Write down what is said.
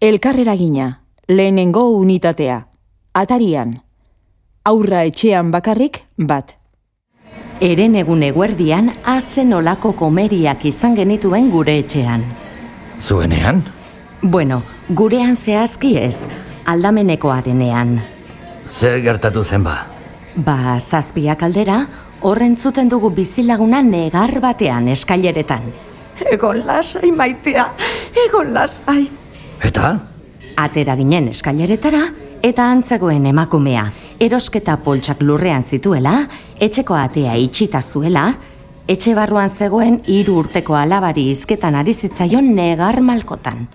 Elkarreragina, lehenengo unitatea. Atarian. Aurra etxean bakarrik bat. Eren egun eguerdian, azen olako komeriak izan genituen gure etxean. Zuenean? Bueno, gurean zehazki ez, aldamenekoarenean. Ze gertatu zen ba? Ba, zazpiak aldera, horrentzuten dugu bizilaguna negar batean eskaileretan. Egon lasai maitea, egon lasai. Eta? Atera ginen eskaileretara, eta antzegoen emakumea, erosketa poltsak lurrean zituela, etxeko atea itxita zuela, etxe barruan zegoen hiru urteko alabari izketan ari zitzaion negar malkotan.